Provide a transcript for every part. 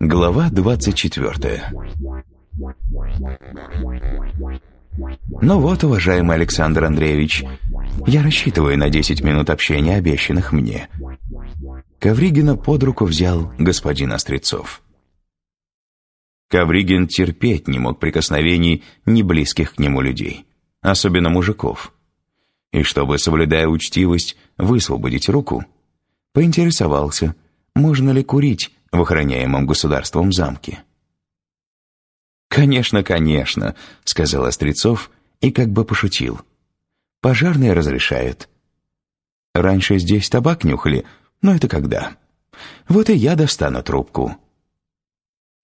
Глава двадцать четвертая Ну вот, уважаемый Александр Андреевич, я рассчитываю на десять минут общения, обещанных мне. Ковригина под руку взял господин Острецов. Ковригин терпеть не мог прикосновений неблизких к нему людей, особенно мужиков. И чтобы, соблюдая учтивость, высвободить руку, поинтересовался, можно ли курить в охраняемом государством замке. «Конечно, конечно», — сказал Острецов и как бы пошутил. «Пожарные разрешают». «Раньше здесь табак нюхали, но это когда?» «Вот и я достану трубку».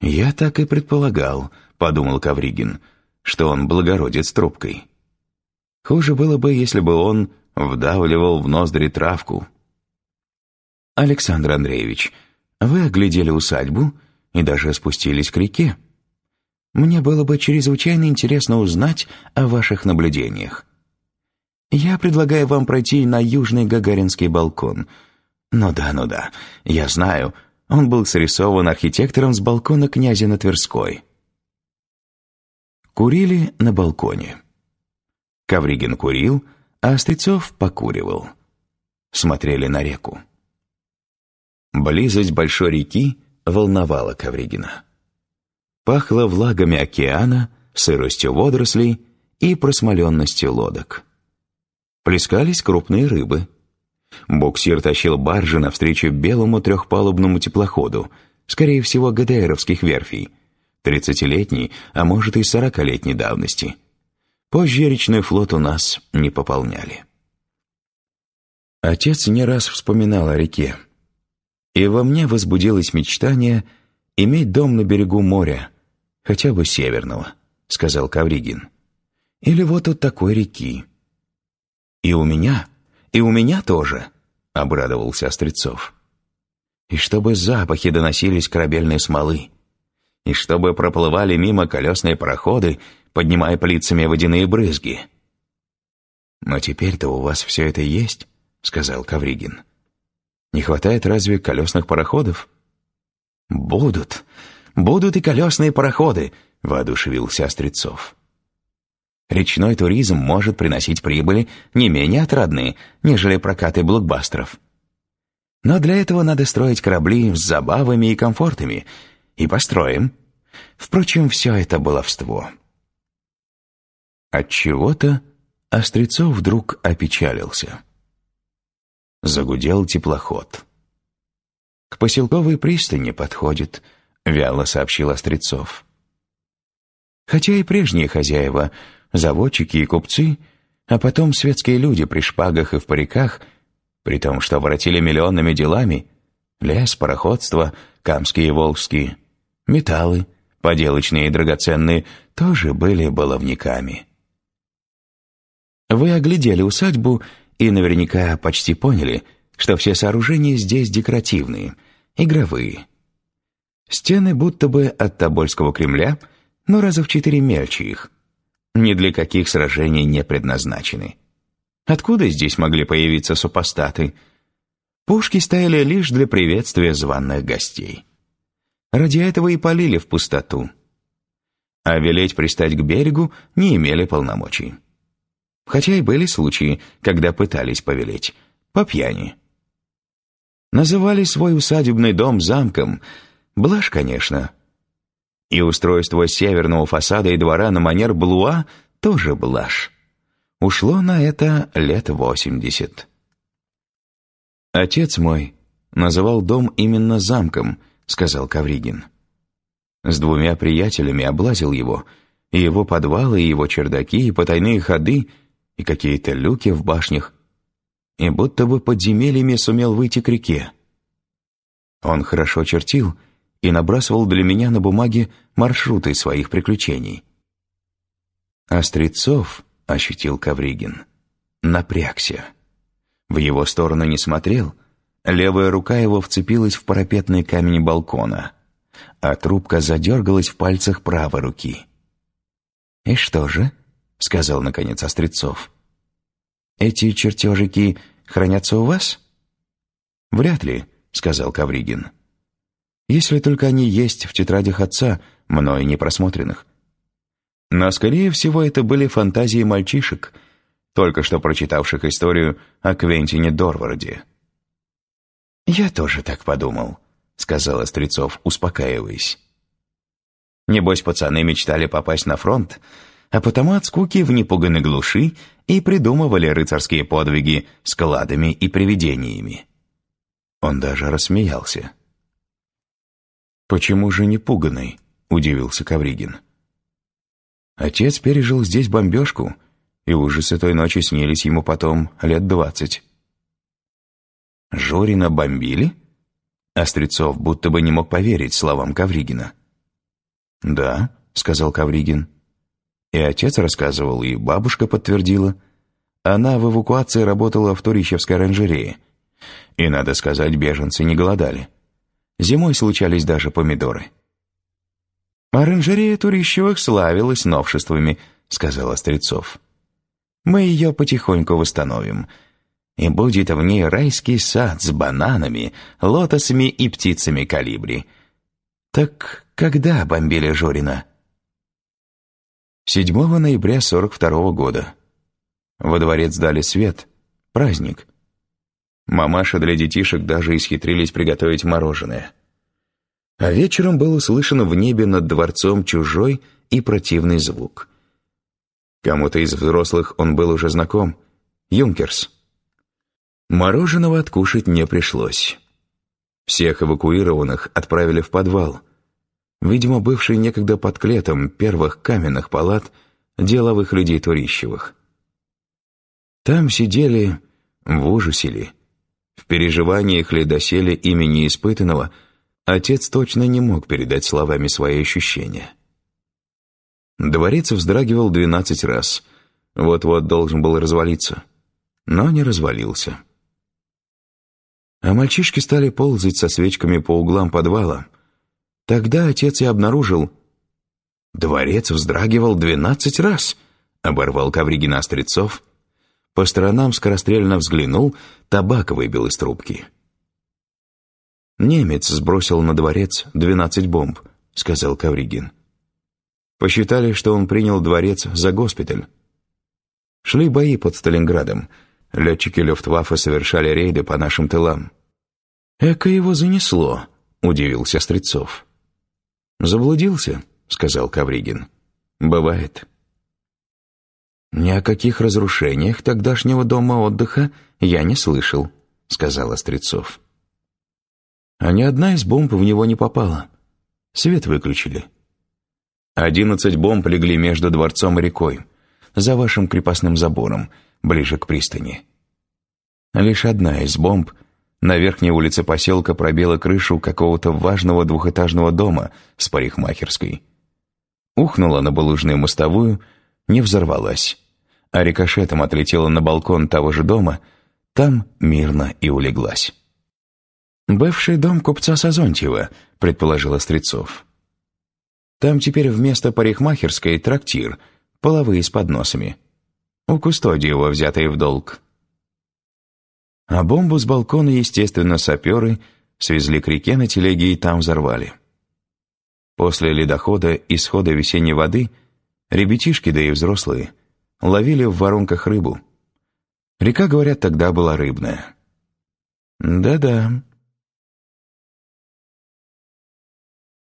«Я так и предполагал», — подумал Кавригин, «что он благородец трубкой». Хуже было бы, если бы он вдавливал в ноздри травку. «Александр Андреевич, вы оглядели усадьбу и даже спустились к реке. Мне было бы чрезвычайно интересно узнать о ваших наблюдениях. Я предлагаю вам пройти на южный Гагаринский балкон. Ну да, ну да, я знаю, он был срисован архитектором с балкона князя на Тверской. Курили на балконе. Ковригин курил, а Острецов покуривал. Смотрели на реку. Близость большой реки волновала Ковригина. Пахло влагами океана, сыростью водорослей и просмоленностью лодок. Плескались крупные рыбы — Буксир тащил баржи навстречу белому трехпалубному теплоходу, скорее всего, ГДРовских верфей, тридцатилетней, а может и сорокалетней давности. Позже речной флот у нас не пополняли. Отец не раз вспоминал о реке. И во мне возбудилось мечтание иметь дом на берегу моря, хотя бы северного, сказал Кавригин. Или вот от такой реки. И у меня «И у меня тоже», — обрадовался Острецов. «И чтобы запахи доносились корабельной смолы, и чтобы проплывали мимо колесные пароходы, поднимая плицами водяные брызги». «Но теперь-то у вас все это есть», — сказал Кавригин. «Не хватает разве колесных пароходов?» «Будут, будут и колесные пароходы», — воодушевился Острецов. Речной туризм может приносить прибыли не менее отрадные, нежели прокаты блокбастеров. Но для этого надо строить корабли с забавами и комфортами. И построим. Впрочем, все это баловство. Отчего-то Острецов вдруг опечалился. Загудел теплоход. «К поселковой пристани подходит», — вяло сообщил Острецов. Хотя и прежние хозяева заводчики и купцы, а потом светские люди при шпагах и в париках, при том, что воротили миллионными делами, лес, пароходство, камские и волжские, металлы, поделочные и драгоценные, тоже были баловниками. Вы оглядели усадьбу и наверняка почти поняли, что все сооружения здесь декоративные, игровые. Стены будто бы от Тобольского Кремля, но раза в четыре мельче их – ни для каких сражений не предназначены. Откуда здесь могли появиться супостаты? Пушки стояли лишь для приветствия званных гостей. Ради этого и полили в пустоту. А велеть пристать к берегу не имели полномочий. Хотя и были случаи, когда пытались повелеть, по пьяни. Называли свой усадебный дом замком. Блажь, конечно, и устройство северного фасада и двора на манер Блуа тоже блажь. Ушло на это лет восемьдесят. «Отец мой называл дом именно замком», — сказал Кавригин. С двумя приятелями облазил его, и его подвалы, и его чердаки, и потайные ходы, и какие-то люки в башнях, и будто бы подземельями сумел выйти к реке. Он хорошо чертил — и набрасывал для меня на бумаге маршруты своих приключений. «Острецов», — ощутил Кавригин, — напрягся. В его сторону не смотрел, левая рука его вцепилась в парапетный камень балкона, а трубка задергалась в пальцах правой руки. «И что же?» сказал наконец Острецов. «Эти чертежики хранятся у вас?» «Вряд ли», — сказал Кавригин. «Если только они есть в тетрадях отца, мною не просмотренных. Но, скорее всего, это были фантазии мальчишек, только что прочитавших историю о Квентине Дорварде». «Я тоже так подумал», — сказал Острецов, успокаиваясь. «Небось, пацаны мечтали попасть на фронт, а потому от скуки в непуганной глуши и придумывали рыцарские подвиги с кладами и привидениями». Он даже рассмеялся. «Почему же не пуганный?» — удивился Кавригин. Отец пережил здесь бомбежку, и ужасы той ночи снились ему потом лет двадцать. Жорина бомбили? Острецов будто бы не мог поверить словам Кавригина. «Да», — сказал Кавригин. И отец рассказывал, и бабушка подтвердила. Она в эвакуации работала в Турищевской оранжерее. И, надо сказать, беженцы не голодали. Зимой случались даже помидоры. «Оранжерея Турищевых славилась новшествами», — сказал Острецов. «Мы ее потихоньку восстановим и будет в ней райский сад с бананами, лотосами и птицами калибри. Так когда бомбили Жорина? 7 ноября 42 -го года. Во дворец дали свет. Праздник. Мамаша для детишек даже исхитрились приготовить мороженое. А вечером был услышан в небе над дворцом чужой и противный звук. Кому-то из взрослых он был уже знаком. Юнкерс. Мороженого откушать не пришлось. Всех эвакуированных отправили в подвал. Видимо, бывший некогда под клетом первых каменных палат деловых людей Турищевых. Там сидели в ужасе ли, в переживаниях ли доселе имени испытанного, отец точно не мог передать словами свои ощущения. Дворец вздрагивал двенадцать раз, вот-вот должен был развалиться, но не развалился. А мальчишки стали ползать со свечками по углам подвала. Тогда отец и обнаружил... «Дворец вздрагивал двенадцать раз», — оборвал Ковригин Острецов. По сторонам скорострельно взглянул, табак выбил из трубки. «Немец сбросил на дворец двенадцать бомб», — сказал Ковригин. Посчитали, что он принял дворец за госпиталь. Шли бои под Сталинградом — Летчики Люфтваффе совершали рейды по нашим тылам. «Эко его занесло», — удивился Стрецов. «Заблудился», — сказал Кавригин. «Бывает». «Ни о каких разрушениях тогдашнего дома отдыха я не слышал», — сказал Острецов. «А ни одна из бомб в него не попала. Свет выключили. Одиннадцать бомб легли между дворцом и рекой, за вашим крепостным забором, ближе к пристани. Лишь одна из бомб на верхней улице поселка пробила крышу какого-то важного двухэтажного дома с парикмахерской. Ухнула на булыжную мостовую, не взорвалась, а рикошетом отлетела на балкон того же дома, там мирно и улеглась. «Бывший дом купца Сазонтьева», — предположил Острецов. «Там теперь вместо парикмахерской трактир, половые с подносами. У Кустодиева, взятые в долг. А бомбу с балкона, естественно, саперы свезли к реке на телеге и там взорвали. После ледохода и схода весенней воды ребятишки, да и взрослые, ловили в воронках рыбу. Река, говорят, тогда была рыбная. «Да-да»,